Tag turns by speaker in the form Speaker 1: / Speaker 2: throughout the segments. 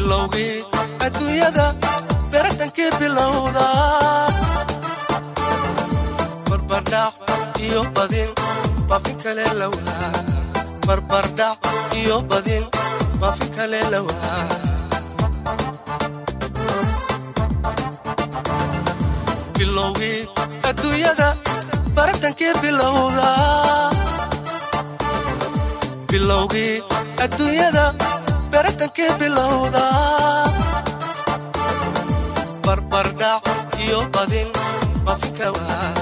Speaker 1: bilowgii adduunyada beratankii bilowda. Barbardhac iyo badin baafin kale lawaa barbardhac iyo badin baafin kale lawaa bilowgii adduunyada beratankii bilowda. Barbardhac iyo badin bafinka waa.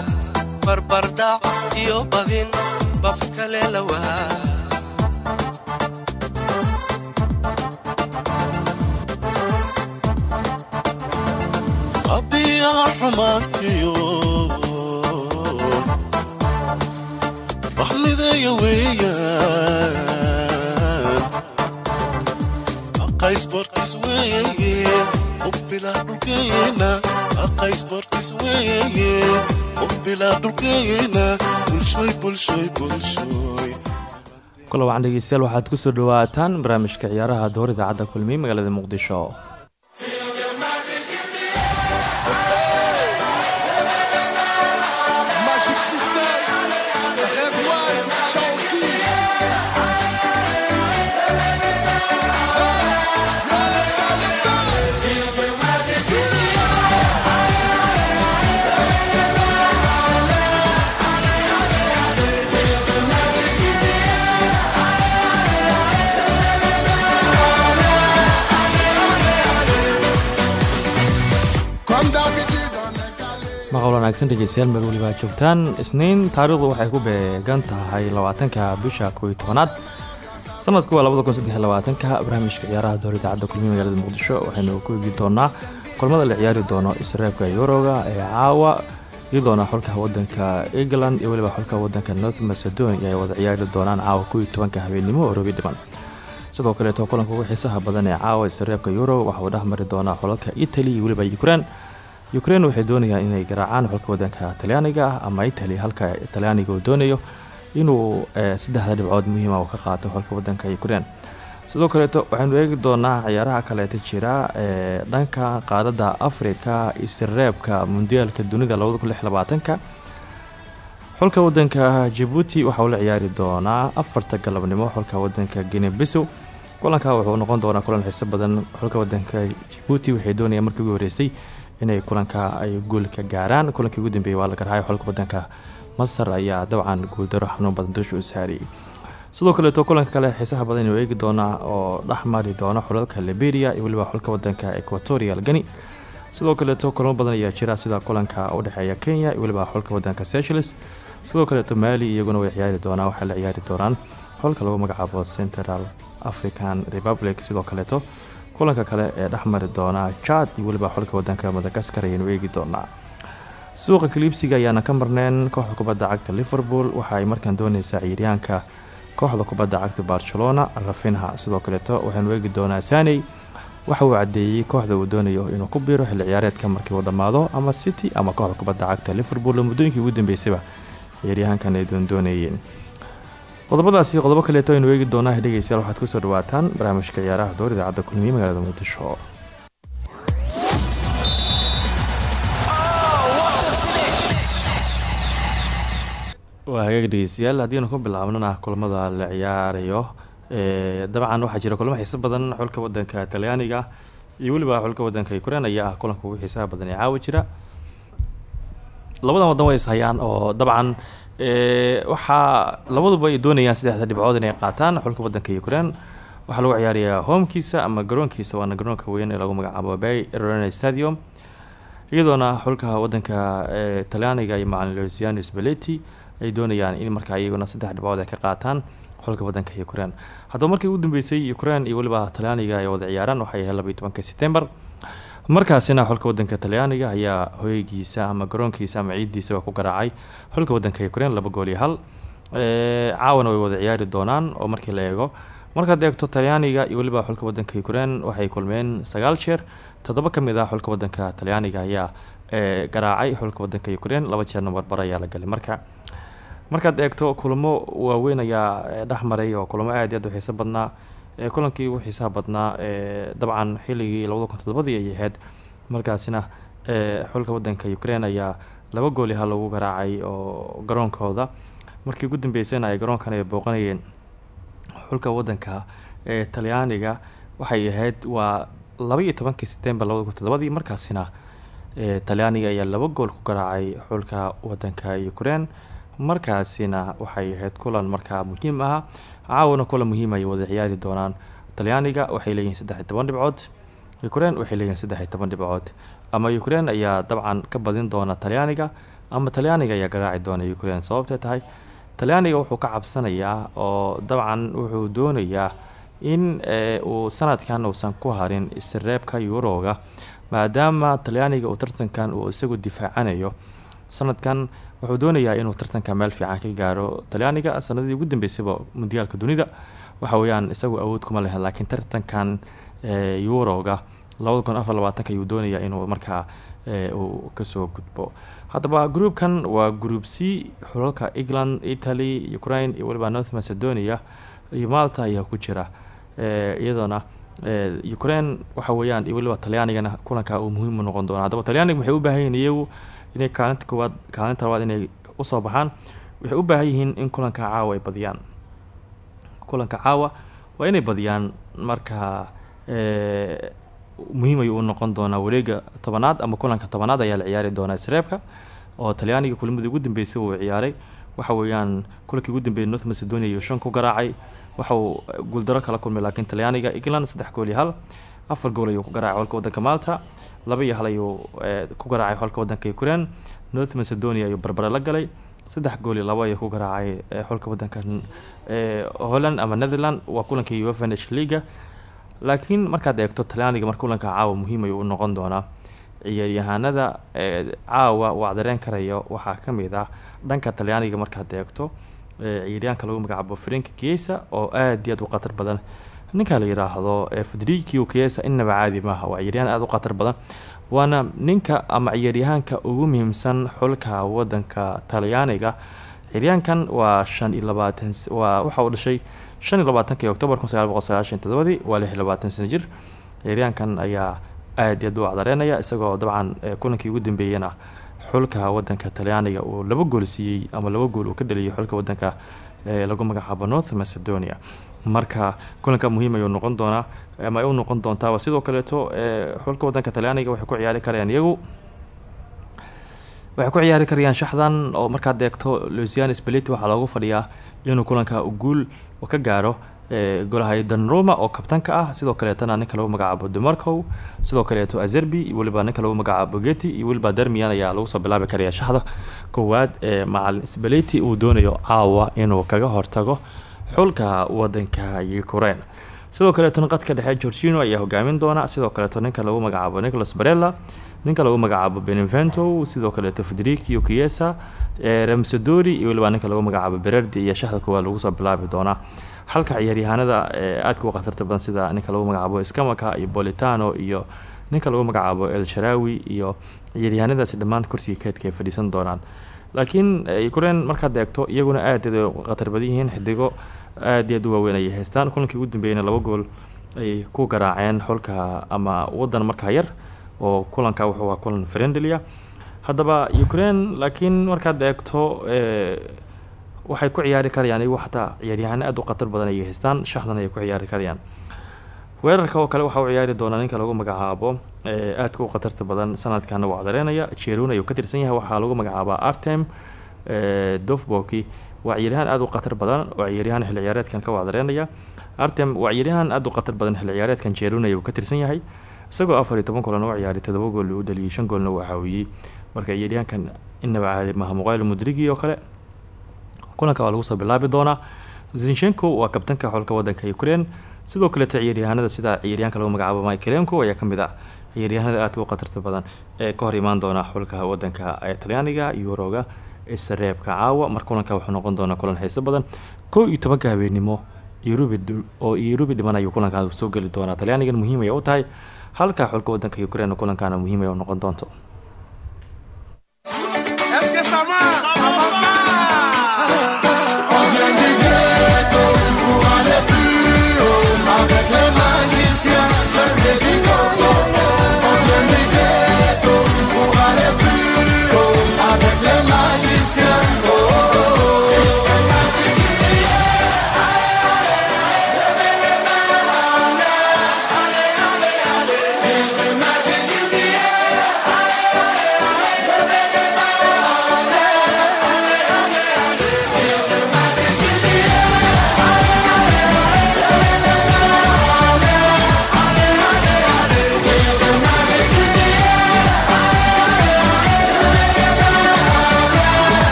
Speaker 1: Barbardhac iyo badin bafinkale lawaa
Speaker 2: abiyaa xumaantiyo baxmideeya weeyaan aqaysbortis weeye
Speaker 3: waxaad ku soo dhawaataan barnaamijka ciyaaraha door idaacadda kulmiye magaalada muqdisho wanaagsan dhegeystayaal meel weliba joogtaan. Isniin taariikhdu waxay ku beegan tahay labaatanka bisha kow iyo tobanaad. Sanadku waa labada kun barnaamijka ciyaaraha door idaacadda kulmiye magaalada muqdisho waxaynu ku eegi doonaa kulmada la ciyaari doono isreebka yuroga ee caawa iyadoona xulka wadanka england iyo weliba xulka wadanka north macedonia ay wada ciyaari doonaan caawa kow iyo habeenimo oo robi dhiman. Sidoo kaleeto kulanka ugu xiisaha badan ee caawa isreebka euro waxa uu dhexmari doonaa xulalka italy iyo weliba ukrein ukrein waxay doonayaan inay garaacaan xulka wadanka talyaaniga ah ama italy halka talyaaniga uu doonayo inuu saddexda dhibcood muhiima uu ka qaato xulka wadanka ukrein sidoo kaleeto waxaynu eegi doonaa ciyaaraha kaleeta jira ee dhanka qaarada africa isreebka mundiyaalka dunida ka xulka wadanka jabuuti waxa uu la ciyaari doonaa afarta galabnimo xulka wadanka guine bisow kulanka wuxuu noqon doonaa kulan xiiso badan. Xulka wadanka jabuuti waxay doonayaan markii horeysay inay kulanka ay guul gaaraan. Kulankii ugu dambeeyey waa la garhayo xulka wadanka masar ayaa dabcan guuldaro xanuun badan dusha u saariyey sidoo kaleeto kulanka kale xiisaha badan inuu eegi oo dhexmari doona xulalka liberia iyo weliba xulka wadanka equatorial gani sidoo kaleeto kulamo badan ayaa jira sida kulanka udhexeeya kenya iyo weliba xulka wadanka seychelles. Sidoo kaleeto maali iyaguna way ciyaari doonaan waxay la ciyaari doonaan xulka lagu magacaabo central african republic. Sidoo kaleeto kulanka kale ee dhexmari doona jad iyo weliba xulka wadanka madagaskar ayaynu eegi doonaa. Suuqa kaliibsiga ayaana ka marneen kooxda kubadda cagta liverpool waxa ay markaan dooneysaa ciyaaryaanka kooxda kubadda cagta barcelona rafinha. Sidoo kaleeto waxaynu eegi doonaa saney waxa uu cadeeyey kooxda uu doonayo inuu ku biiro xilli ciyaareedka markii uu dhammaado ama city ama kooxda kubadda cagta liverpool oo muddooyinkii ugu dambeysayba ciyaaryahaankan ay doondoonayeen qodobadaasi qodobo kaleeto aynu eegi doonaa dhegeystayaal waxaad ku soo dhawaataan barnaamijka ciyaaraha door idaacadda kulmiye magaalada muqdisho. Waa hagaag dhegeystayaal haddiinu ku bilaabnana kulamada la ciyaarayo dabcan waxaa jira kulamo xiiso badan xulka wadanka talyaaniga iyo weliba xulka wadanka ukrein ayaa ah kulanka ugu xiisaha badan ee caawa jira. Labadan wadan way ishayaan oo dabcan waxaa labaduba ay doonayaan saddexda dhibcood inay qaataan xulka wadanka ukrein waxaa lagu ciyaarayaa homekiisa ama garoonkiisa waana garoonka weyn ee lagu magacaabo bay rona stadium iyadoona xulka wadanka talyaaniga iyo macalin luciano spaleti ay doonayaan in markaa iyaguna saddex dhibcood ay ka qaataan xulka wadanka ukrein haddaba markii ugu dambeysay ukrein iyo weliba talyaaniga ay wada ciyaaraan waxay ahayd labaiy tobanka september markaasina xulka wadanka talyaaniga ayaa hoygiisa ama garoonkiisa ama ciidiisaba ku garaacay. Xulka wadanka ukrein laba gool iyo hal. Caawana way wada ciyaari doonaan oo markii la eego. Markaad eegto talyaaniga iyo weliba xulka wadanka ukrein waxay kulmeen sagaal jeer. Toddoba ka mid ah xulka wadanka talyaaniga ayaa garaacay. Xulka wadanka ukrein laba jeerna barbar ayaa la galay. Marka markaad eegto kulamo waaweyn ayaa dhexmaray oo kulamo aad aad u xiiso badnaa kulankii ugu xiisaha badnaa dabcan xilligii labada kun todobadii ay ahayd markaasina xulka wadanka ukraine ayaa laba gooli hal lagu garaacay oo garoonkooda. Markii ugu dambeysayna ay garoonkan ay booqanayeen xulka wadanka ee talyaaniga waxay ahayd waa laba iyo tobankii setembar labada kun todobadii markaasina talyaaniga ayaa laba gool ku garaacay xulka wadanka ukraine. Markaasina waxay ahayd kulan markaa muhiim ah caawana kulan muhiim ay wada ciyaari doonaan. Talyaaniga waxay leeyihiin saddex toban dhibcood ukraine waxay leeyihiin saddex toban dhibcood. Ama ukraine ayaa dabcan ka badin doona talyaaniga ama talyaaniga ayaa garaaci doona ukraine sababtay tahay talyaaniga wuxuu ka cabsanayaa oo dabcan wuxuu doonayaa in eh, uu sanadkan uusan ku harin isreebka yuroga maadaama talyaaniga uu tartankan uu isagu difaacanayo sanadkan wuxuu doonayaa inuu tartanka meel fiican ka gaaro. Talyaaniga sanadii ugu dambeysayba mundiyaalka dunida waxa weyaan isagu awood kuma lehen laakiin tartankan yuroga afar labaatanka ayuu doonayaa inuu markaa uu ka soo gudbo. Haddaba groupkan waa group c xulalka england italy ukraine iyo waliba north macedonia iyo malta ayaa ku jira. Iyadoona ukraine waxa weeyaan iyo waliba talyaanigana kulanka uu muhiim noqon doona haddaba talyaaniga waxay u baahan yihiin iyagu inay kaalinta koowaad kaalinta labaad inay u soo baxaan waxay u baahan yihiin in kulanka caawa ay badiyaan. Kulanka caawa waa inay badiyaan marka muhiim ayuu noqon doonaa wareega tobanaad ama kulanka tobanaad ayaa la ciyaari doonaa sreebka oo talyaaniga kulimadii ugu dambeysay uu ciyaaray. Waxa weeyaan kulankii ugu dambeeyay north macedonia iyo shan ku garaacay. Waxa uu guuldaro kala kulmay laakiin talyaaniga england saddex gool iyo hal afar gool ayuu ku garaacay xolka wadanka malta laba iyo hal ayuu eh, ku garaacay xolka wadanka ukraine. North macedonia ayuu barbare la galay. Saddex gool iyo labo ayuu ku garaacay eh, xolka wadanka eh, holland ama netherland waa kulankii uefa nation leaga laakiin markaad eegto talyaaniga mar kulanka caawa muhiim ayuu noqon doonaa. Ciyaaryahaanada caawa uu acdareen karayo waxaa ka mid ah dhanka talyaaniga markaad eegto ciyaaryahanka lagu magacaabo frank kiesa oo aad iyo aad u khatar badan ninka la yiraahdo federico kiesa inaba caadi maaha. Waa ciyaaryahan aada u khatar badan waana ninka ama ciyaaryahaanka ugu muhiimsan xulka wadanka talyaaniga. Ciyaaryahankan waa shan iyo labaatan waa waxa uu dhashay shan iyo labaatankii octobar waa lix iyo labaatan sano jir. Ciyaaryahankan ayaa aad iyo aad u acdareynaya isagoo dabcan kulankii ugu dambeeyana xulka wadanka talyaaniga uu laba gool siiyey ama laba gool uu ka dhaliyay xulka wadanka lagu magacaabo north macedonia marka kulanka muhiim ayuu noqon doonaa ama u noqon doontaaba sidoo kaleeto xulka wadanka talyaaniga waxay ku ciyaari karayaan iyagu. Waxay ku ciyaari karayaan shaxdan oo markaad eegto lucian spaliti waxaa loogu fadhiyaa inuu kulanka guul ka gaaro golahay danroma oo kabtanka ah. Sidoo kaleetana ninka lagu magacaabo demarcow sidoo kaleeto azerbi iyo weliba ninka lagu magacaabo geti iyo weliba dermian ayaa lagu soo bilaabi karaya shaxda koowaad ee macalin sbaleti uu doonayo caawa inuu kaga hortago xulka wadanka ukraine. Sidoo kaleeto qadka dhexe gorgino ayaa hogaamin doona. Sidoo kaleeto ninka lagu magacaabo nicholas barella. Ninka lagu magacaabo benevento. Sidoo kaleeto federicio kiesa ramsadori iyo weliba ninka lagu magacaabo bererdi iyo shaxda koowaad lagu soo bilaabi doonaa halka ciyaaryahaanada aadka u khatarta badan sida ninka lagu magacaabo skamaka iyo bolitano iyo ninka lagu magacaabo el sharawi iyo ciyaaryahanadaasi dhammaan kursiga keedka ay fadhiisan doonaan. Laakiin ukraine markaad eegto iyaguna aad khatar badan yihiin xidigo aad iyo aad u waaweyn ayay haystaan. Kulankii ugu dambeeyana laba gool ay ku garaaceen xulka ama wadan markaa yar oo kulanka wuxuu waa kulan friendlia haddaba ukraine laakiin markaad eegto waxay ku ciyaari karayaan iyagu xataa ciyaaryahaano aad u khatar badan ayay haystaan. Shaxdan ayay ku ciyaari karayaan. Weerarka oo kale waxa uu ciyaari doonaa ninka lagu magacaabo aadka u khatarta badan sanadkana uu cadareynaya jerun ayuu ka tirsan yahay waxaa lagu magacaabaa artem dofboki waa ciyaaryahaan aada u khatar badan oo ciyaaryahaan xilli ciyaareedkan ka wacdareynaya artem waa ciyaaryahaan aada u khatar badan xilli ciyaareedkan jerun ayuu ka tirsan yahay. Isagoo afar iyo toban kulan oo ciyaaray todoba gool uu dhaliyay shan goolna uu caawiyey marka ciyaaryahankan inaba caadi maha muqayl mudrigi oo kale. Kulanka waa lagu soo bilaabi doonaa. Zinshenko waa kabtanka xulka wadanka ukraine. Sidoo kaleeto ciyaaryahanada sida ciyaaryahanka lagu magacaabo michelenko ayaa ka mid ah. Ciyaaryahanada aadka u khatarta badan ee ka hor imaan doona xulka wadanka talyaaniga yuroga isareebka caawa. Mar kulanka wuxuu noqon doonaa kulan xiiso badan. Kow iyo tobanka habeenimo oo yurubi dhiman ayuu kulankaa soo geli doonaa. Talyaanigan muhiim ay u tahay. Halka xulka wadanka ukraine kulankaana muhiim ay u noqon doonto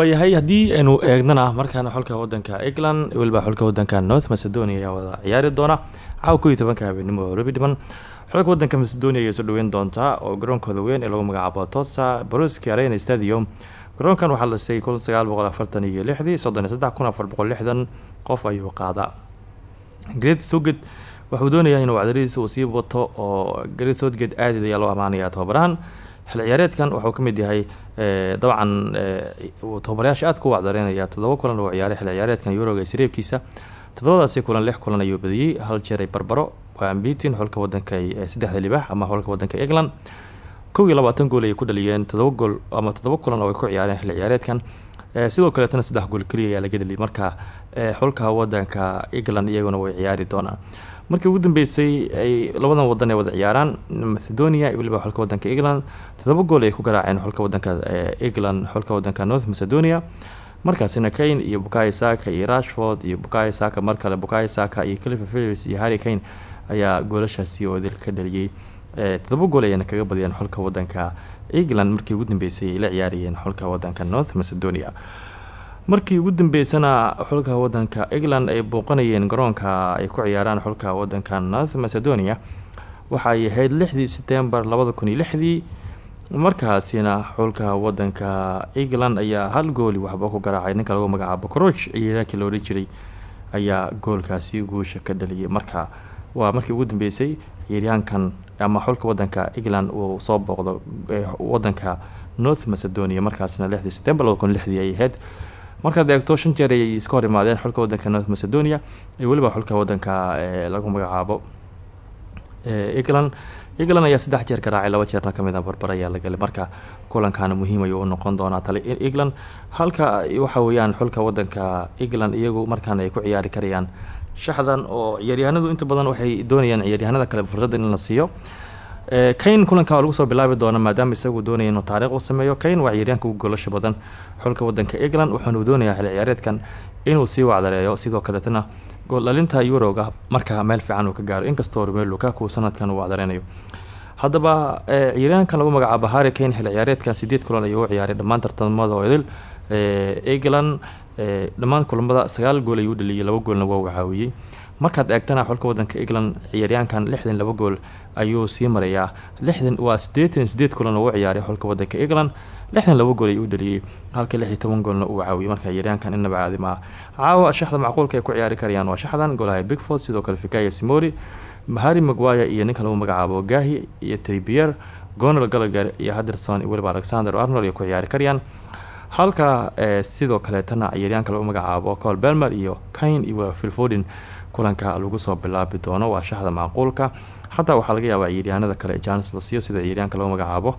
Speaker 3: waayahay haddii aynu eegnana markaana xulka wadanka england weliba xulka wadanka north macedonia ayaa wada ciyaari doona. Caawa ko iyo tobanka habeenimo olobi dhiban xulka wadanka macedonia ayay soo dhaweyn doontaa oo garoonkooda weyn ee lagu magacaabo tosa broski arena stadium. Garoonkan waxaa la dhisay kun sagaal iyo lixdii soddon iyo saddex kun afar boqol lixdan qof ayuu qaadaa. Great soged wuxuu doonayaa inuu wacdarihiisa uu sii wato oo great soged aadid ayaa loo amaanayaa tababarahan xil ciyaareedkan wuxuu ka mid yahay dabcan tababarayaasha aad ku wacdareynaya toddoba kulan oo ciyaaray xil ciyaareedkan yuroga isreebkiisa toddobadaasi kulan lix kulan ayuu badiyey hal jeer ay barbaro waa ambitin xulka wadanka saddexda libaax ama xulka wadanka england. Kow iyo labaatan gool ayay ku dhaliyeen todoba gool ama toddoba kulan oo ay ku ciyaareen xil ciyaareedkan. Sidoo kaleetana saddex gool keliya ayaa laga dhaliyay. Marka xulka wadanka england iyaguna way ciyaari doonaan markii ugu dambeysay ay labadan wadan ay wada ciyaaraan macedonia weliba xulka wadanka england. Todoba gool ay ku garaaceen xulka wadanka england xulka wadanka north macedonia. Markaasina kane iyo bukayo saka iyo rashford iyo bukayo saka mar kale bukayo saka iyo cliver philips iyo harry kane ayaa goolashaasi oo idil ka dhaliyey todoba gool ayayna kaga badiyeen xulka wadanka england markii ugu dambeysay ay la ciyaarayeen xulka wadanka north macedonia markii ugu dambeysana xulka wadanka england ay booqanayeen garoonka ay ku ciyaaraan xulka wadanka north macedonia waxa ay ahayd lixdii setembar labada markaasina xulka wadanka england ayaa hal gooli waxba ku garaacay. Ninka lagu magacaabo coroch ciyaarkii la jiray ayaa goolkaasi guusha ka dhaliyay. Marka waa markii ugu dambeysay ciyaaryahankan ama xulka wadanka england uu soo booqdo wadanka north macedonia. Markaasina lixdii setembar labada markaad eegto shan jeer ayay iska hor imaadeen xulka wadanka north macedonia iyo weliba xulka wadanka lagu magacaabo. England england ayaa saddex jeer garaacay laba jeerna ka mid a barbar ayaa la marka kulankaana muhiim ayuu noqon doonaa tale england halka waxa weeyaan xulka wadanka england iyagu markaan ay ku ciyaari karayaan shaxdan oo ciyaaryahanadu inta badan waxay doonayaan ciyaaryahanada kale fursadda in la siiyo kane kulanka waa lagu soo bilaabi doona maadaama isagu doonaya inuu taariikh u sameeyo. Kane waa ciyaaryahanka ugu goolasha badan xulka wadanka england waxaanu doonayaa xil ciyaareedkan inuu sii wacdareeyo. Sidoo kaleetana gooldhalinta yuroga markaa meel fiican uu ka gaaro inkastoo romelu lukaku sanadkan uu wacdareynayo. Haddaba ciyaaryahankan lagu magacaabo harry kane xil ciyaareedkan sideed kulan ayuu ciyaaray dhammaan tartamada oo idil. England dhammaan kulamada sagaal gool ayuu dhaliyay laba goolna waa uu caawiyey markaad eegtana xulka wadanka england ciyaaryahankan lixdan gool ayuu sii marayaa lixdan waa siddeetan sideed kulan oo u ciyaaray xulka wadanka england. Lixdan laba gool ayuu u halka lix iyo toban goolna uu caawiyey marka ciyaaryahankan inaba caadi maaha caawa shaxda macquulka ay ku ciyaari karayaan waa shaxdan golaha bigford sidoo kale fikaya simori harry magwaya iyo ninka lagu magacaabo gahi iyo tribier gonal galager iyo haderson iyo alexander arnold ay ku ciyaari karayaan. Halka sidoo kaleetana ciyaaryahanka lagu magacaabo col belmer iyo kane iyo filfodin kulanka lagu soo bilaabi doono waa shaxda macquulka. Xataa waxaa laga yaabaa ciyaaryahanada kale janes la siiyo sida ciyaaryahanka lagu magacaabo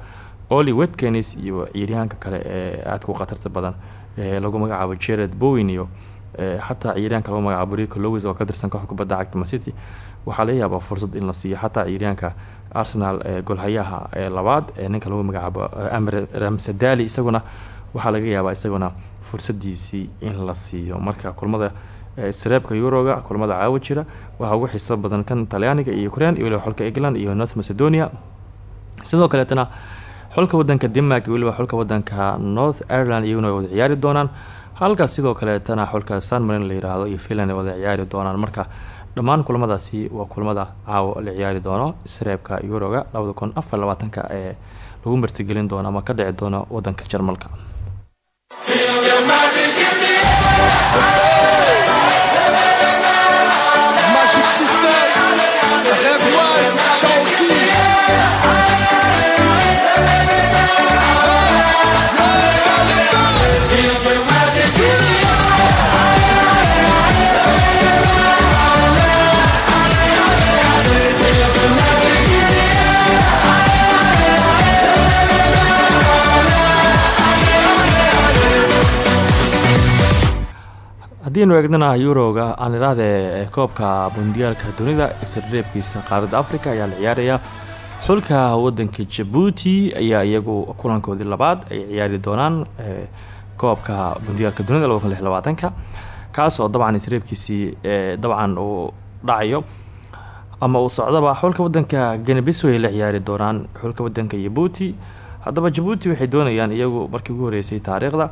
Speaker 3: oli wetkenis iyo ciyaaryahanka kale ee aadka u khatarta badan ee lagu magacaabo jared bowen iyo xataa ciyaaryahanka lagu magacaabo rico lowis oo ka tirsan kooxda kubadda cagta macity waxaa yaabaa fursad in la siiyo xataa ciyaaryahanka arsenal ee golhayaha ee labaad ee ninka lagu magacaabo ramsadali isaguna. Waxaa laga yaabaa isaguna fursadiisii in la siiyo. Marka kulmada sareebka yuroga kulamada caawa jira. Waxaa ugu xiiso badan kan talyaaniga iyo ukraine iyo weliba xulka england iyo north macedonia. Sidoo kaleetana xulka wadanka denmark iyo weliba xulka wadanka north ireland iyaguna ay wada ciyaari doonaan. Halkaas sidoo kaleetana xulka sanmarin la yiraahdo iyo finland wada ciyaari doonaan. Marka dhammaan kulamadaasi waa kulamada caawa la ciyaari doono sareebka yuroga labada kun afar labaatanka ee lagu martigelin doono ama ka dhici doono wadanka jarmalka haddiinu eegnana yuroga aan idhaahdee koobka mundiyaalka dunida isreebkiisa qaaradda africa ayaa la ciyaaraya. Xulka wadanka jabuuti ayaa iyagu kulankoodii labaad ay ciyaari doonaan koobka mundiyaalka dunida kaas oo dabcan isreebkiisii dabcan uu dhacayo. Ama uu socdaba xulka wadanka genebiso ay la ciyaari doonaan. Xulka wadanka jabuuti haddaba jabuuti waxay doonayaan iyagu markii ugu horeysay taariikhda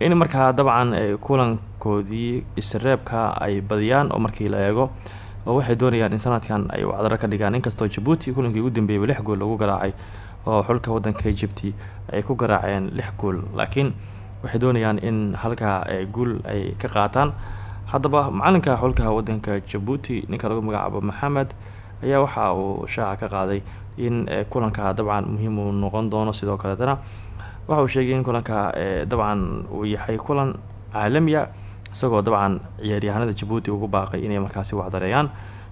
Speaker 3: in markaa dabcan kulankoodii isreebka ay badiyaan oo markii la eego oo waxay doonayaan in sanadkan ay wacdaro ka dhigaan inkastoo jabuuti kulankii ugu dambeeyay lix gool lagu garaacay oo xulka wadanka egypti ay ku garaaceen lix gool. Laakiin waxay doonayaan in halkaa guul ay ka qaataan. Haddaba macalinka xulka wadanka jabuuti ninka lagu magacaabo maxamed ayaa waxa uu shaaca ka qaaday in kulanka dabcan muhiim uu noqon doono. Sidoo kaleetana waxa uu sheegay in kulanka dabcan uu yahay kulan caalamiya isagoo dabcan ciyaaryahanada jabuuti ugu baaqay inay markaasi wacdareeyaan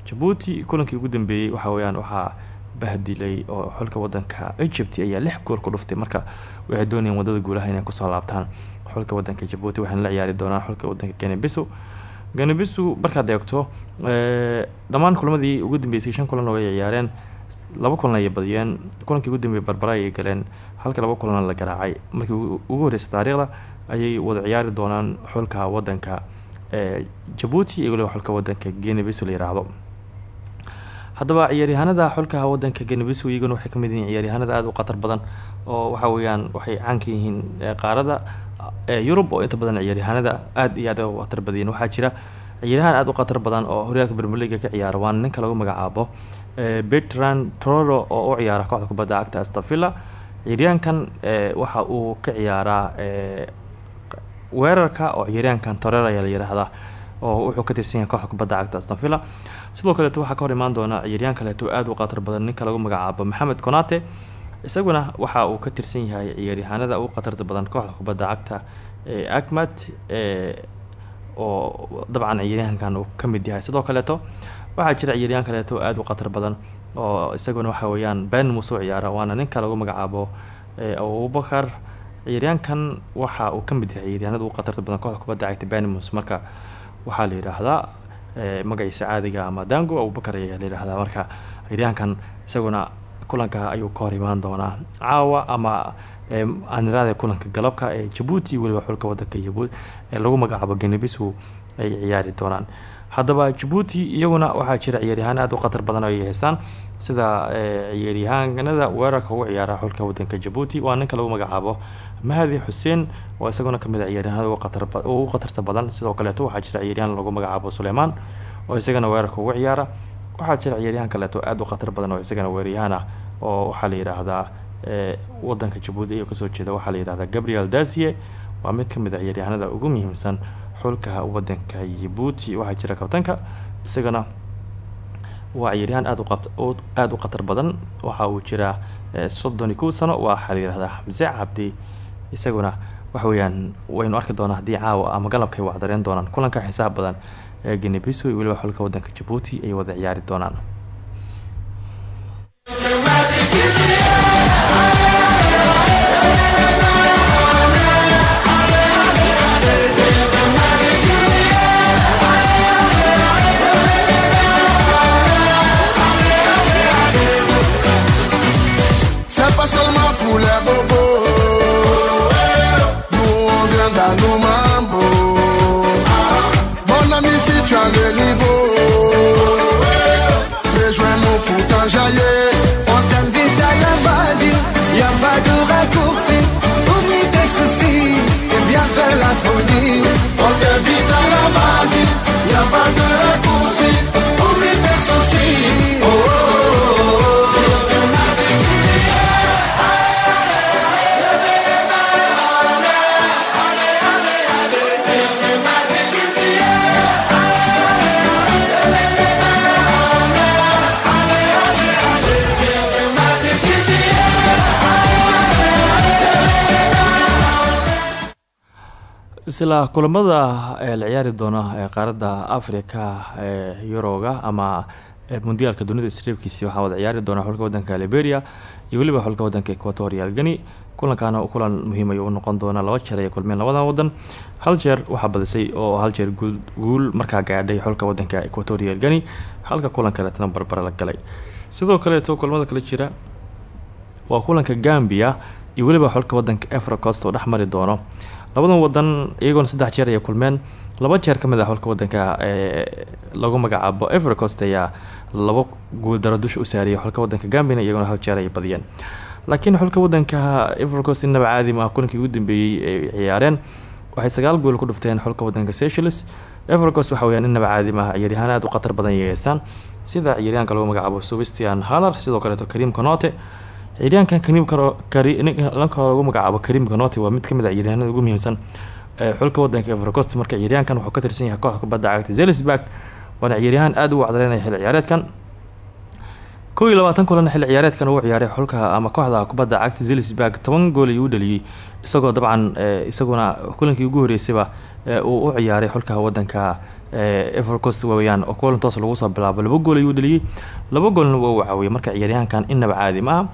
Speaker 3: jabuuti kulankii ugu dambeeyey waxa weyaan waxaa bahdilay oo xulka wadanka egypt ayaa lix gool ku dhuftay marka waxay doonayeen waddada guulaha inay ku soo laabtaan. Xulka wadanka jabuuti waxayna la ciyaari doonaan xulka wadanka ganebiso ganebiso markaad eegto dhammaan kulamadii ugu dambeysay shan kulan oo ay ciyaareen laba kulan ayay badiyeen kulankii ugu dambeeyey barbara ayay galeen halka laba kulan la garaacay. Markii ugu horreysay taariikhda ayay wada ciyaari doonaan xulka wadanka jabuuti iyo xulka wadanka genebiso la yiraahdo. Haddaba ciyaaryahanada xulka wadanka genebiso iyaguna waxay ka mid yihiin ciyaaryahanada aada u khatar badan oo waxa weeyaan waxay caan ka yihiin qaarada yurub oo inta badan ciyaaryahanada aada iyo aad u khatar badiyeen. Waxaa jira ciyaaryahan aada u khatar badan oo horyaalka bermeliga ka ciyaara ninka lagu magacaabo bertrand troro oo u ciyaara kooxda kubadda cagta astafilla ciyaaryahankan waxa uu ka ciyaaraa weerarka oo ciyaaryahankan torer ayaa la oo wuxuu ka tirsan yahay kooxda kubadda cagta astonvilla sidoo kaleeto waxaa ka hor imaan doona ciyaaryahan kaleeto aada u khatar badan ninka lagu magacaabo maxamed konate. Isaguna waxa uu ka tirsan yahay ciyaaryahanada ugu khatarta badan kooxda kubadda cagta ee akmat oo dabcan ciyaaryahankan uu ka mid yahay. Sidoo kaleeto waxaa jira ciyaaryahan kaleeto aada u khatar badan oo isaguna waxa weeyaan benmus u ciyaara waana ninka lagu magacaabo abubakar. Ciyaaryahankan waxa uu ka mid yahay ciyaaryahanada ugu khatarta badan kooxda kubadda cagta benmus marka waxaa la yidhaahdaa magaciisa caadiga ama dango abubakar ayaa la yihahdaa marka ciyaaryahankan isaguna kulanka ayuu ka hor imaan doonaa. Caawa ama aaniraada kulanka galabka ee jabuuti weliba xulka wadanka lagu magacaabo genebisu ay ciyaari doonaan haddaba jabuuti iyaguna waxaa jira ciyaaryahaan aada u khatar badan oo ay sida ciyaaryahaanada weerarka ugu ciyaara xulka wadanka jabuuti waa ninka lagu magacaabo mahdi xuseen oo isaguna ka mid a ciyaaryahanada ugu khatarta badan. Sidoo kaleeto waxaa jira ciyaaryahan lagu magacaabo suleymaan oo isagana weerarka ugu ciyaara. Waxaa jira ciyaaryahan kaleeto aada u khatar badan oo isagana weeraryahaan ah oo waxaa la yidhaahdaa wadanka jabuuti ayuu ka soo jeeda waxaa la yihahdaa gabriel dasie waa mid ka mid a ciyaaryahanada ugu muhiimsan xulka wadanka jabuuti waxaa jira kabtanka isagana waa ciyaaryahaan aad aada u khatar badan. Waxa uu jiraa soddon iyo kow sano waxaa la yihahdaa xamse cabdi. Isaguna waxa weeyaan waynu arki doonaa haddii caawa ama galabka ay wacdareen doonaan. Kulanka xisaab badan ee genebiso iyo weliba xulka wadanka jabuuti ay wada ciyaari doonaan isla kulamada ee la ciyaari doona ee qaaradda africa ee yuroga ama mundiyaalka dunida isreebkiisii waxaa wada ciyaari doona xulka wadanka liberia iyo weliba xulka wadanka equatorial geni kulankaana kulan muhiim ayuu u noqon doona laba jeer ay kulmeen labadan wadan hal jeer waxaa badisay oo hal jeer guul markaa gaadhay xulka wadanka equatorial geni halka kulan kaleetana barbara la galay. Sidoo kaleeto kulamada kale jira waa kulanka gambia iyo weliba xulka wadanka efracost oo dhex doono labadan wadan iyagoona saddex jeer ayay kulmeen. Laba jeer ka mid ah xulka wadanka ee lagu magacaabo evercost ayaa laba guuldaro dusha u saariyay xulka wadanka gambina iyagona hal jeer ay badiyeen. Laakiin xulka wadanka evercost inaba caadi ma ah kulankii ugu dambeeyey ay ciyaareen waxay sagaal gool ku dhufteen xulka wadanka seychelles. Evercost waxa weyaan inaba caadi maaha ciyaaryahaan aad u khatar badan yeegeystaan sida ciyaaryahanka lagu magacaabo sebastian haller sidoo kaleeto karim conote ciyaaryahankan karimlanka lagu magacaabo karim conote waa mid ka mid a ciyaaryahanada ugu muhiimsan ee xulka wadanka evercost marka ciyaaryahankan wuxuu ka tirsan yahay kooxda kubadda cagta zelisburg waana ciyaaryahaan aada u wacdareynaya xilli ciyaareedkan. Kow iyo labaatan kulan xilli ciyaareedkan uu ciyaaray xulka ama kooxda kubadda cagta zelisburg toban gool ayuu u dhaliyey isagoo dabcan isaguna kulankii ugu horeysayba uu u ciyaaray xulka wadanka evercost weyaan oo kulan toos lagu soo bilaabo laba gool ayuu dhaliyey laba goolna waa uu caawiyay marka ciyaaryahankan inaba caadi ma aha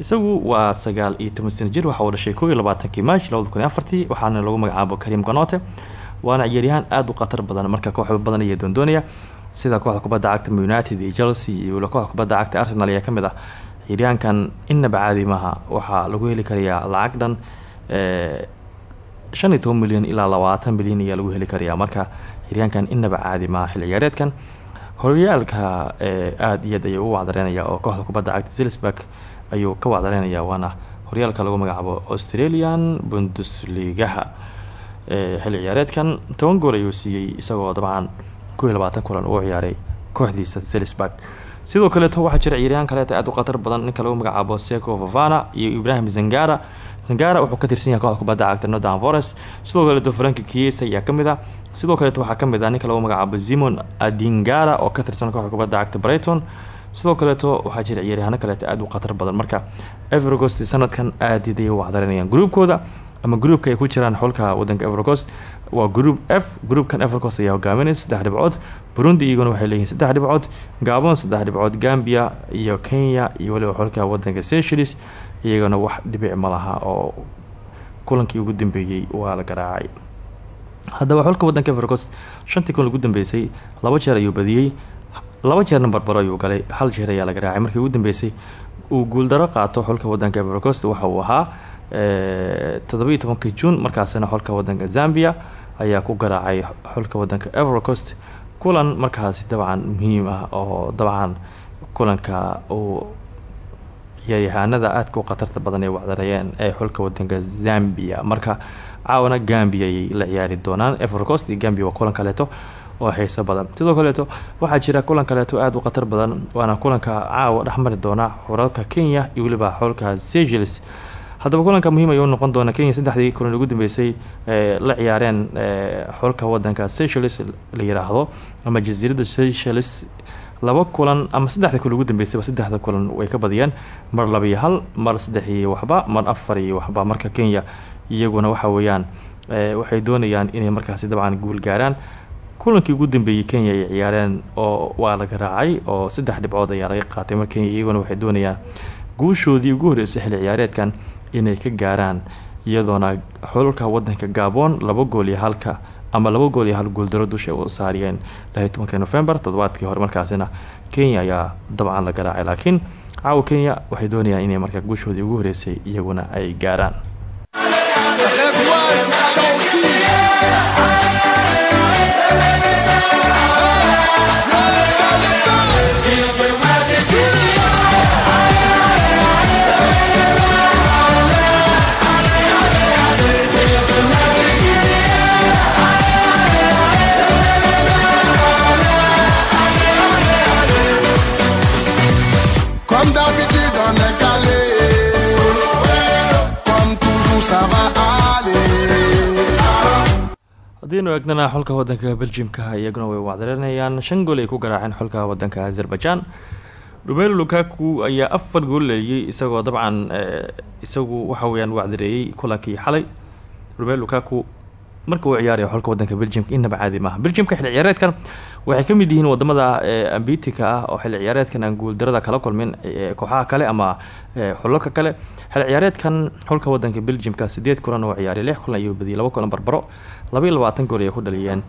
Speaker 3: isagu waa sagaal iyo toban jir waxa uu dhashay kow iyo labaatankii march labada kun iyo waxaana lagu magacaabo karim gonote waana ciyaaryahaan aada u khatar badan marka kooxo badan ayaa doondoonaya. Sida kooxda kubadda cagta united iyo chelsea iyo kooxda kubadda cagta arsenal ayaa ka mid ah. Ciyaaryahankan inaba caadi maaha waxaa lagu heli karayaa lacag dhan shan iyo toban milyan ilaa labaatan milyan ayaa lagu heli karayaa. Marka ciyaaryahankan inaba caadi maaha horyaalka aada iyo aad ayay u wacdareynaya oo kooxda kubadda cagta zelsburg ayuu ka wacdareynaya waana horyaalka lagu magacaabo australian bundusligaha xilli ciyaareedkan toban gool ayuu siiyey isagoo dabcan kow iyo labaatan kulan uu ciyaaray kooxdiisa zelisburg sidoo kaleeto waxaa jira ciyaaryahan kaleeta aad u khatar badan. Ninka lagu magacaabo seco vavana iyo ibrahim zangara. Zangara wuxuu ka tirsan yahay kooxda kubadda cagta northern forest. Sidoo kaleeto franki kiesa ayaa ka mid ah. Sidoo kaleeto waxaa ka mid ah ninka lagu magacaabo zimon adingara oo ka tirsan kooxda kubadda cagta brighton. Sidoo kaleeto waxaa jira ciyaaryahaano kaleeto aada u khatar badan. Marka evergost sanadkan aada iday u wacdaranayaan gruubkooda ama groupka ay ku jiraan xulka wadanka evercost waa group f groupkan evercost ayaa hogaaminaya saddex dhibcood. Burundi iyaguna waxay leeyihiin saddex dhibcood gabon saddex dhibcood gambia iyo kenya iyo waliba xulka wadanka seychelles iyagana wax dhibic ma laha oo kulankii ugu dambeeyey waa la garaacay. Haddaba xulka wadanka evercost shantii kun ugu dambeysay laba jeer ayuu badiyey laba jeerna barbaro ayuu galay hal jeer ayaa la garaacay. Markii ugu dambeysay uu guuldaro qaato xulka wadanka evercost waxa uu ahaa toddobiiy tobankii juun markaasina xulka wadanka zambia ayaa ku garaacay xulka wadanka evercost kulan markaasi dabcan muhiim ah oo dabcan kulanka uu ciyaaryahaanada aadka u khatarta badan ay wacdareeyeen ee xulka wadanka zambia. Marka caawana gambia ayay la ciyaari doonaan. Evercost iyo gambia waa kulan kaleeto oo xiiso badan. Sidoo kaleeto waxaa jira kulan kaleeto aada u khatar badan waana kulanka caawa dhexmari doona xulalka kenya iyo weliba xulka seychelles haddaba kulanka muhiim ayuu noqon doona kenya saddexdii kulan ugu dambeysay la ciyaareen xulka wadanka seychelles la yiraahdo ama jasiiradda seychelles. Laba kulan ama saddexda kulan ugu dambeysayba saddexda kulan way ka badiyeen. Mar laba iyo hal mar saddex iyo waxba mar afar iyo waxba. Marka kenya iyaguna waxa weeyaan waxay doonayaan inay markaasi dabcan guul gaaraan. Kulankii ugu dambeeyey kenya ay ciyaareen oo waa la garaacay oo saddex dhibcood ayaa laga qaatay. Mar iyaguna waxay doonayaan guushoodii ugu horreysay xilli ciyaareedkan inay ka gaaraan iyadoona xulka wadanka gabon laba gool iyo halka ama laba gool iyo hal guuldaro dusha u saariyeen lixi tobankii november. Toddobaadkii hore markaasina kenya ayaa dabcan la garaacay laakiin caawa kenya waxay doonayaan inay markaa guushoodii ugu horreysay iyaguna ay gaaraan haddiinu eegnana xulka wadanka beljimka iyaguna way wacdareynayaan. Shan gool ay ku garaaceen xulka wadanka azerbaijan. Rumelo lukaku ayaa afar gool leeyay isagoo dabcan isagu waxa weyaan wacdareeyey kulankii xalay. Rumelo lukaku marka uu ciyaaraya xulka wadanka beljimka inaba caadi maaha. Beljimka xilli ciyaareedkan waxay ka mid yihiin waddamada ambitika ah oo xilli ciyaareedkan aan guuldarada kala kulmin kooxaha kale ama xulalka kale. Xilli ciyaareedkan xulka wadanka beljimka sideed kulan oo ciyaaray lix kulan ayuu badiyay laba kulan barbaro. Laba iyo labaatan gool ayay ku dhaliyeen.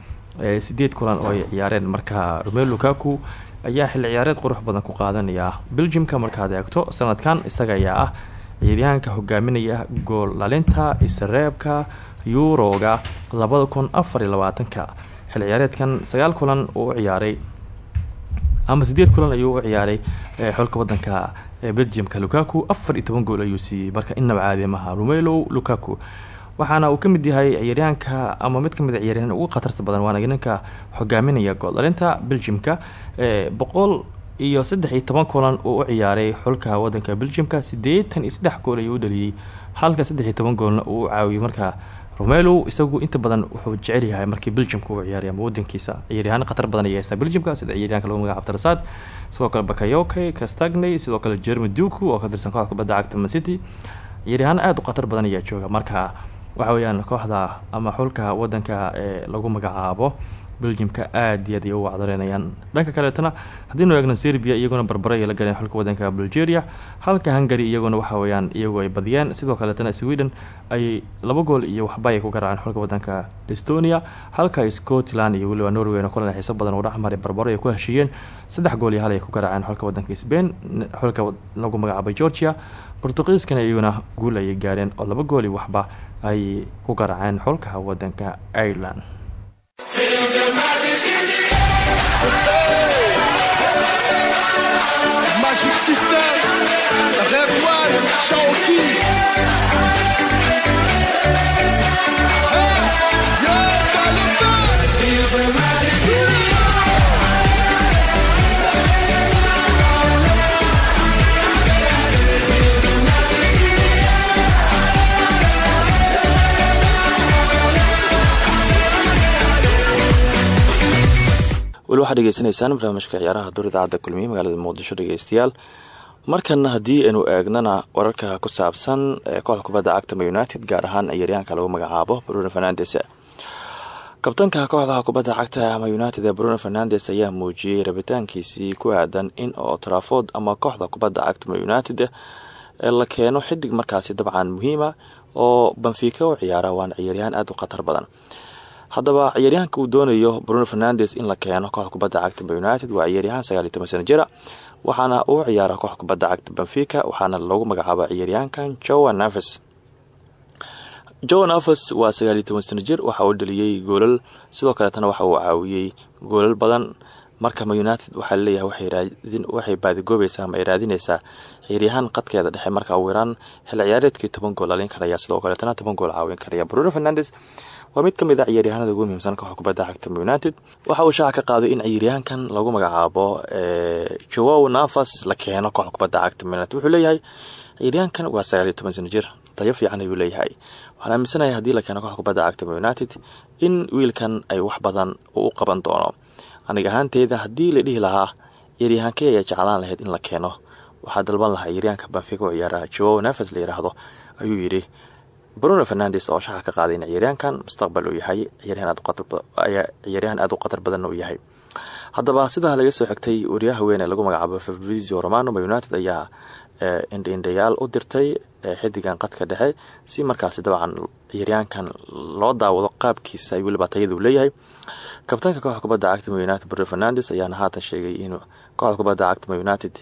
Speaker 3: Sideed kulan oo ay ciyaareen. Marka romel lukaku ayaa xilli ciyaareed qurux badan ku qaadanaya. Beljimka markaad eegto sanadkan isaga ayaa ah ciyaaryahanka hogaaminaya gool dhalinta isreebka yuroga labada kun afar labaatanka. Xil ciyaareedkan sagaal kulan uu u ciyaaray ama sideed kulan ayuu u ciyaaray xulka wadanka belgiumka. Lukaku afar iyo toban gool ayuu siiyey. Marka inaba caadi maha rumelo lukaku waxaana uu ka mid yahay ciyaaryahanka ama mid ka mid a ciyaaryahan ugu khatarta badan waana ninka hogaaminaya gooldhalinta belgiumka. Boqol iyo saddex iyo toban kulan uu u ciyaaray xulka wadanka belgiumka. Sideetan iyo saddex gool ayuu u halka saddex iyo toban goolna uu u caawiyey romelo isagu inta badan wuxuu jecel yahay markii belgiumka uu ciyaaray ama wadankiisa ciyaaryahaano khatar badan ayay haystaa belgiumka sida ciyaaryahanka lagu magaca abdirasaad sidoo kale bakayoke castagney sidoo kale jeremy duku oo ka tirsan kooxda kubadda cagta mancity ciyaaryahaano aada u khatar badan ayaa jooga. Marka waxa weeyaan kooxda ama xulka wadanka ee lagu magacaabo belgiumka aad iyo aad ay u wacdareynayaan. Dhanka kaleetana haddiinu eegno serbia iyaguna barbaro ay la galeen xulka wadanka bulgaria halka hungary iyaguna waxa weeyaan iyagu ay badiyeen sidoo kaleetana sweden ay laba gool iyo waxba ay ku garaaceen xulka wadanka estonia halka scotland iyo weliba norway kulan xiiso badan oo dhexmaray barbaro ay ku heshiiyeen. Saddex gool iyo hal ay ku garaaceen xulka wadanka spain xulka lagu magacaabay georgia. Bortuqiiskana iyaguna guul ayay gaareen oo laba gool iyo waxba ay ku garaaceen xulka wadanka ireland
Speaker 4: Magic System, One, Shaoki. Hey,
Speaker 3: weli waxaad dhegeysanaysaan barnaamijka ciyaaraha dur idaacadda kulmiye magaalada muqdisho dhegeystayaal. Markana haddii aynu eegnana wararka ku saabsan kooxda kubadda cagta united gaar ahaan ciyaaryahanka lagu magacaabo bruno fernandes. Kabtanka kooxda kubadda cagta ma united ee bruno fernandes ayaa muujiyey rabitaankiisii ku aadan in oo traford ama kooxda kubadda cagta ma united la keeno xidig markaasi dabcan muhiima oo banfica u ciyaara waana ciyaaryahaan aada u khatar badan haddaba ciyaaryahanka uu doonayo bruno fernandes in la keeno kooxda kubadda cagta united waa ciyaaryahaan sagaal iyo jira waxaana uu ciyaara kooxda kubadda cagta benfica waxaana loogu magacaaba ciyaaryahankan joa naves joa naves waa sagaal iyo jir waxa uu dhaliyey goolal sidoo kaleetana waxa uu caawiyey goolal badan. Marka ma united waxaa la leeyahay waxay baadigoobaysaa ama ay raadinaysaa ciyaaryahaan qadkeeda dhexe marka uu yaraan xil ciyaareedkii toban gool dhalin karaya sidoo kaleetana toban gool caawin karaya bruno fernandes waa mid ka mid a ciyaaryahanada ugu muhiimsan kooxda kubadda cagta united. Waxa uu shaaca ka qaaday in ciyaaryahankan lagu magacaabo jowow nafas la keeno kooxda kubadda united. Wuxuu leeyahay ciyaaryahankan waa sagaal iyo jir tayo fiican ayuu leeyahay. Waxaan aaminsanahay haddii la keeno kooxda kubadda united in wiilkan ay wax badan u qaban doono. Aniga ahaanteeda haddii la dhihi lahaa ciyaaryahankey ayaa jeclaan lahayd in la keeno waxaa dalban lahaa ciyaaryahanka banfiga u ciyaara. Jowow nafas la ayuu yidhi bruno fernandes oo shaxa ka qaaday in ciyaaryahankan mustaqbal uu yahay. Ciyaaryahan aada u khatar badan uu yahay. Haddaba sidaa laga soo xigtay wariyaha weyn ee lagu magacaabo fabrizio romano united ayaa indhaindhayaal u dirtay xidigan qadka dhexe. Si markaasi dabcan ciyaaryahankan loo daawado qaabkiisa ay weliba tayadu leeyahay. Kabtanka kooxda kubadda cagta united bruno fernandes ayaana haatan sheegay in kooxda kubadda united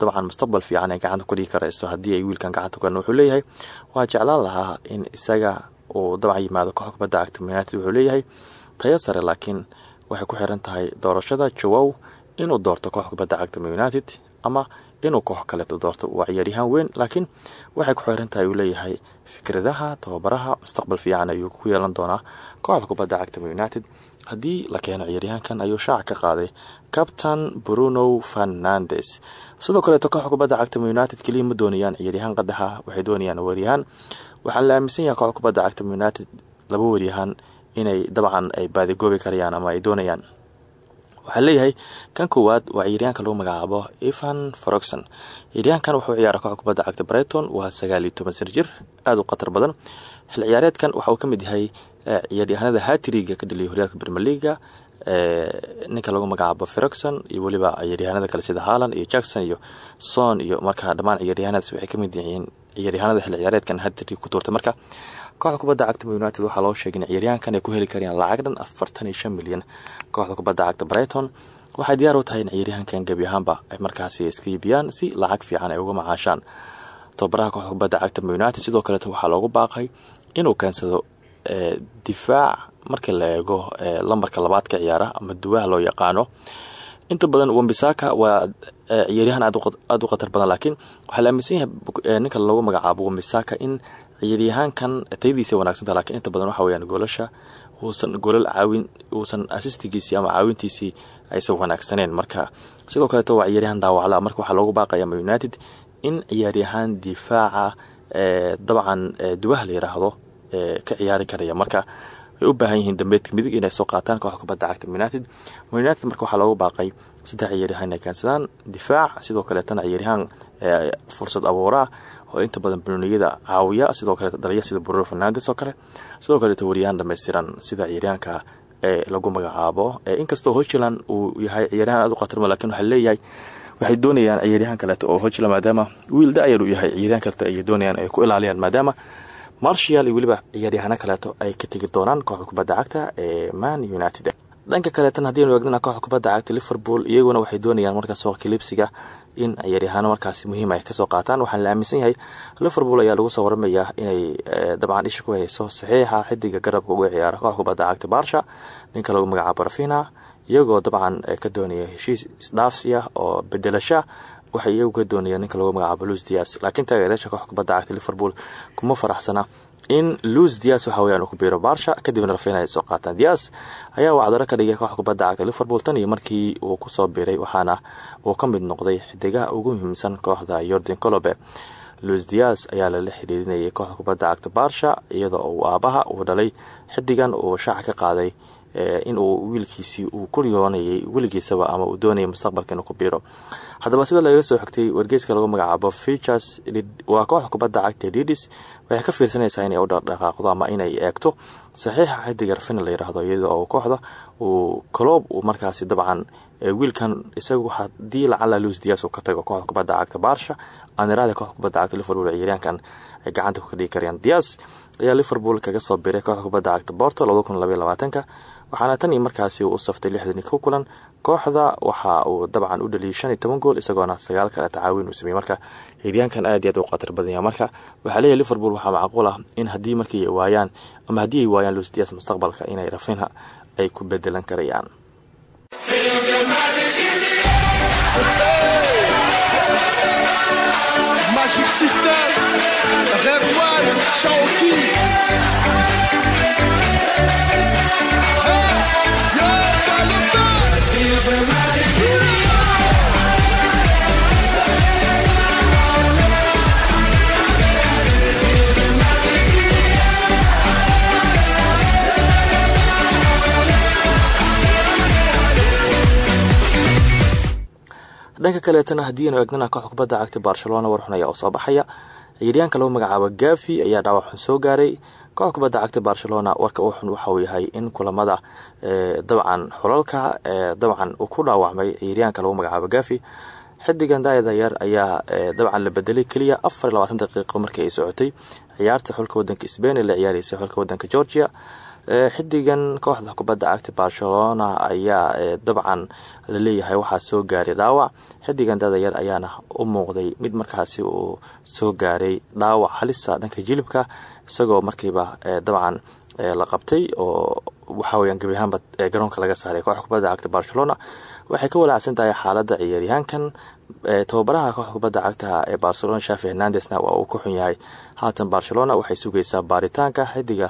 Speaker 3: dabcan mustaqbal fiican ay gacanta ku dhigi karayso haddii ay wiilkan gacanta ku wuxuu leeyahay waa jeclaan lahaa in isaga uu dabcan yimaado kooxda kubadda cagta united. Wuxuu leeyahay tayo sare laakiin waxay ku xiran tahay doorashada jawow inuu doorto kooxda kubadda cagta united ama inuu koox kaleeto doorto waa weyn. Laakiin waxay ku xiran tahay uu leeyahay fikradaha tababaraha mustaqbal fiican ayuu ku yeelan doonaa kooxda kubadda cagta united. Haddii la keeno ciyaaryahankan ayuu shaaca ka qaaday captain bruno fernandes. Sidoo kaleeto kooxda kubadda cagta united keliya ma doonayaan ciyaaryahaan qadaxa waxay doonayaan waryahaan waxaan la aaminsan yahay kooxda kubadda cagta united laba waryahaan inay dabcan ay baadigoobi karayaan ama ay doonayaan. Waxaa leeyahay kan koowaad waa ciyaaryahanka lagu magacaabo evan froxon ciyaaryahankan wuxuu ciyaara kooxda kubadda cagta brighton waa sagaal iyo toban sano jir aada u khatar badan. Xil ciyaareedkan waxa uu ka mid yahay ciyaaryahanada hatriga ka dhaliyay horyaalka bermeliga ninka lagu magacaabo froxon iyo weliba ciyaaryahanada kale sida harland iyo jackson iyo son iyo markaa dhammaan ciyaaryahanadaas waxay ka mid yihiin ciyaaryahanada xil ciyaareedkan hatrig ku tuurtay marka kooxda kubadda cagta united waxaa loo sheegay in ciyaaryahankan ay ku heli karayaan lacag dhan afartan iyo shan milyan. Kooxda kubadda cagta brighton waxay diyaar u tahay in ciyaaryahankan gebi ahaanba ay markaasi iska si lacag fiican ay uga macaashaan. Tababaraha kooxda kubadda cagta united sidoo kaleeto waxaa loogu baaqay inuu keensado difaac markii la eego lambarka labaad ka ciyaara ama duwaha loo yaqaano. Inta badan wambisaka waa ciyaaryahan aada u khatar badan laakiin waxaa la aaminsan yahay ninka lagu magacaabo wambisaka in ciyaaryahaankan tayadiisa wanaagsanta lakiin inta badan waxa weyaan goolasha uusan goolal caawin uusan asistigiisii ama caawintiisii aysan wanaagsaneen. Marka sidoo kaleeto waa ciyaaryahan dhaawacla marka waxaa loogu baaqaya ma united in ciyaaryahaan difaaca dabcan duwaha la yiraahdo ka ciyaari karaya. Marka way u baahan yihiin dambeedka midig inay soo qaataan kooxda kubadda cagta united. United marka waxaa loogu baaqay saddex ciyaaryahaan inay keensadaan difaac sidoo kaleetana ciyaaryahaan fursad abuuraa oo inta badan banooniyada caawiya sidoo kale dhaliya sida bruno fernandes oo kale. Sidoo kaleeto waryahaan dhammaystiran sida ciyaaryahanka ee lagu magacaabo inkastoo hochland uu yahay ciyaaryahan aad u khatarma laakiin waxaa leeyahay waxay doonayaan ciyaaryahan kaleeto oo hochland maadaama wiil da-yar uu yahay ciyaaryahan kaleeto ay doonayaan ay ku ilaaliyaan maadaama marshal iyo weliba ciyaaryahano kaleeto ay ka tegi doonaan kooxda kubadda cagta ee man united. Dhanka kaleetan haddiinu eegnana kooxda kubadda cagta liverpool iyaguna waxay doonayaan markaas waqti libsiga in ciyaaryahaano markaasi muhiim ay ka soo qaataan. Waxaana la aaminsan yahay liverpool ayaa lagu soo waramayaa inay dabcan isha ku hayso saxiixa xidiga garabka uga ciyaara kooxda cagta barsha ninka lagu magacaabo rafina iyagoo dabcan ka doonaya heshiis isdhaafsi ah oo bedelasha waxay iyagu ka doonayaan ninka lagu magacaabo luis dias laakiin taageereyaasha kooxda kubadda cagta liverpool kuma faraxsana. In luis dias waxa weyaan uu ku biiro barsha kadibna rafina ay soo qaataan dias ayaa wacdaro ka dhigay kooxda kubadda cagta liverpool tan iyo markii uu ku soo biiray waxaana uu ka mid noqday xidigaha ugu muhiimsan kooxda yordan colobe luis dias ayaa lala xiriirinayay kooxda kubadda cagta barsha iyadoo uu aabaha uu dhalay xidigan uu shaaca ka qaaday in uu wiilkiisii uu ku riyoonayay weligiisaba ama uu doonayay mustaqbalka inuu ku biiro. Haddaba sida laga soo xigtay wargeyska lagu magacaabo features waa kooxda kubadda cagta didis waxay ka fiirsanaysaa inay u dhaqdhaqaaqdo ama inay eegto saxiixa xidiga rafina la yiraahdo iyadoo kooxda uu coloob uu markaasi dabcan wiilkan isagu haddii lacala luis dias uu ka tago kooxda kubadda cagta barsha aaniraada kooxda kubadda cagta liverpool ciyaaryaankan ay gacanta ku dhigi karayaan. Dias ayaa liverpool kaga soo biray kooxda kubadda cagta borto waxaana tan iyo markaasi u saftay lixdan iyo ko kulan kooxda waxa uu dabcan u dhaliyay shan iyo toban gool isagoona sagaal kale tacaawin uu sameeyey marka ciyaaryaankan aad aad u khatar badan yahay marka waxaa leeyahay liverpool waxaa macquul ah in haddii markii ay waayaan ama haddii ay waayaan luis dias mustaqbalka inay rafinha ay ku bedelan karayaan.
Speaker 4: Hey,
Speaker 3: dhanka kaleetana haddii aynu eegnana kooxda kubadda cagta barcelona warxun ayaa oo soo baxaya. Ciyaaryaanka lagu magacaabo gafi ayaa dhaawac xun soo gaaray kooxda cagta barcelona warka uu xun waxa uu yahay in kulamada dabcan xulalka dabcan uu ku dhaawacmay ciyaaryaanka lagu magacaabo gafi xidigan daayada yar ayaa dabcan la bedelay keliya afar daqiiqo markii ay socotay. Ciyaarta xulka wadanka sbain ee la ciyaareysa xulka wadanka georgia. Xidigan kooxda kubadda cagta barcelona ayaa dabcan la leeyahay waxaa soo gaaray dhaawac. Xidigan dadayar ayaana u muuqday mid markaasi uu soo gaaray dhaawac halisa dhanka jilibka isagoo markiiba dabcan la qabtay oo waxaweya gebi ahaanba garoonka laga saaray kooxda kubadda cagta barcelona. Waxay ka walaacsan tahay xaalada ciyaaryahaankan tababaraha kooxda kubadda cagta ee barcelona shafi hernandesna waa uu ka xun yahay. Haatan barcelona waxay sugaysaa baaritaanka xidiga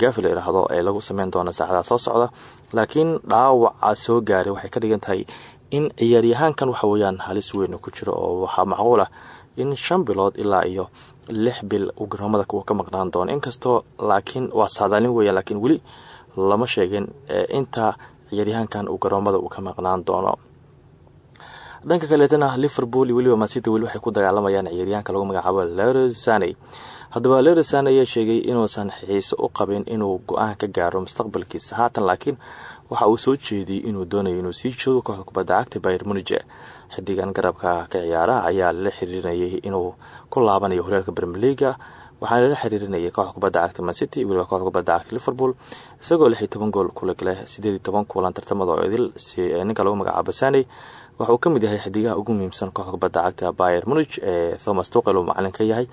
Speaker 3: gafi la idhaahdo ee lagu sameyn doono saacadaha soo socda. Laakiin dhaawaca soo gaaray waxay ka dhigan tahay in ciyaaryahaankan waxa weyaan halis weyn ku jiro oo waxaa macquul ah in shan bilood ilaa iyo lix bil uu garoomada ka maqnaan doono. Inkastoo laakiin waa saadaalin weya laakiin weli lama sheegin inta ciyaaryahaankan uu garoomada uu ka maqnaan doono. Dhanka kaleetana liverpool iyo weliba mancity weli waxay ku dagaalamayaan ciyaaryahanka lagu magacaabo leroy sane haddaba leroy sane ayaa sheegay inuusan xiiso u qabin inuu go'aan ka gaaro mustaqbalkiisa. Haatan laakiin waxa uu soo jeediyey inuu doonayo inuu sii joogo kooxda kubadda cagta bayr munige xidigan garabka ka ciyaara ayaa lala xiriirinayay inuu ku laabanayo horyaalka bermeliga waxaana lala xiriirinayay kooxda kubadda cagta mancity weliba kooxda kubadda cagta liverpool isagoo lix iyo toban gool kulig leh sideed iyo kulan tartamada oo idil ninka lagu magacaabo sane waxa ka mid yahay xidigaha ugu muhiimsan kooxda kubadda cagta bayer munig ee thomas tuqel uu macalin ka yahay.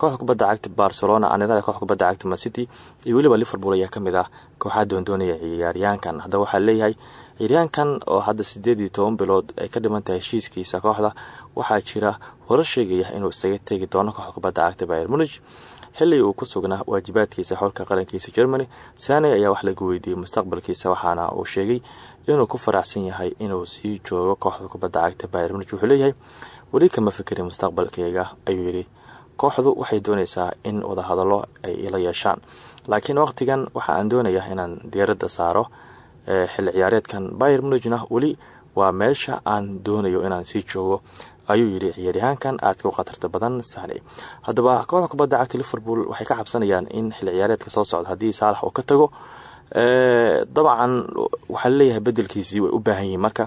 Speaker 3: Kooxda kubadda cagta barcelona anidada kooxda kubadda cagta mancity iyo weliba liverpool ayaa ka mid ah kooxaha doondoonaya ciyaaryahankan. Haddaba waxaa leeyahay ciyaaryahankan oo hadda sideed iyo toban bilood ay ka dhiman tahay heshiiskiisa kooxda waxaa jira warar sheegaya inuu isaga tegi doono kooxda kubadda cagta bayer munich. Xilli uu ku sugnaa waajibaadkiisa xolka qarankiisa germany. Sane ayaa wax laga weydiiyey mustaqbalkiisa waxaana uu sheegay inuu ku faraxsan yahay inuu sii joogo kooxda kubadda cagta bayer munich. Wuxuu leeyahay weli kama fikirin mustaqbalkeyga ayuu yidhi. Kooxdu waxay doonaysaa in wadahadallo ay ila yeeshaan. Laakiin waqtigan waxa aan doonayaa inaan diiradda saaro xilli ciyaareedkan bayer munichna weli waa meesha aan doonayo inaan sii joogo ayuu yidhi ciyaaryahaankan aadka u khatarta badan sane haddaba kooxda kubadda cagta liverpool waxay ka cabsanayaan in xilli ciyaareedka soo socda haddii saalax uu ka tago. Dabcan waxaa la leeyahay bedelkiisii way u baahan yihiin. Marka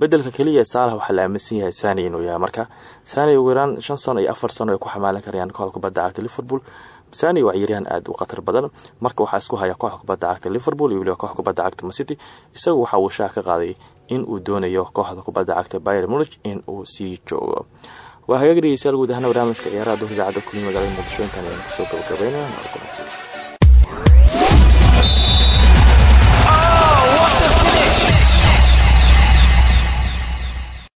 Speaker 3: bedelka keliya saalax waxaa la aaminsan yahay sani inuu yahay. Marka sani ugu yaraan shan sano iyo afar sano ay ku xamaalan karayaan kooxda kubadda cagta liverpool sani waa ciyaaryahan aada u khatar badan. Marka waxaa isku haya kooxda kubadda cagta liverpool iyo weliba kooxda kubadda cagta macity isagu waxa uu shaah ka qaaday in uu doonayo kooxda kubadda cagta bayer munich in uu sii joogo. Waa hagaag dhegeystayaal guud ahaan barnaamijka ciyaaraha dowr idaacadda kulmi magaalada muqdisho intaan ayaan ku soo gabagabeynaya